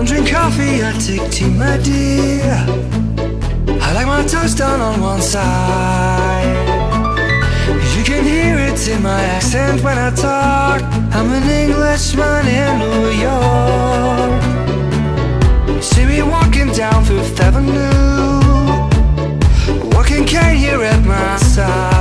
don't drink coffee, I take tea, my dear. I like my toast done on one side. You can hear it in my accent when I talk. I'm an Englishman in New York. See me walking down Fifth Avenue. Walking cane here at my side.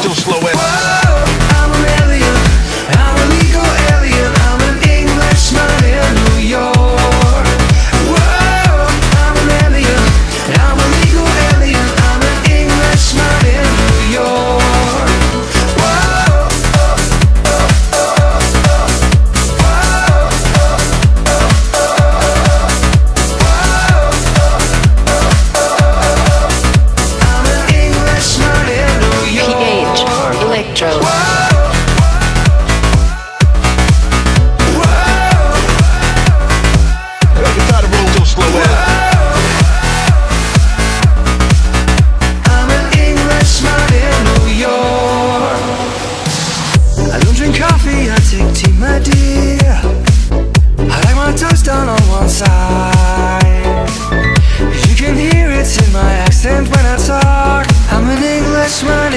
Still slow. I take tea, my dear I like my toast down on one side. You can hear it in my accent when I talk. I'm an Englishman.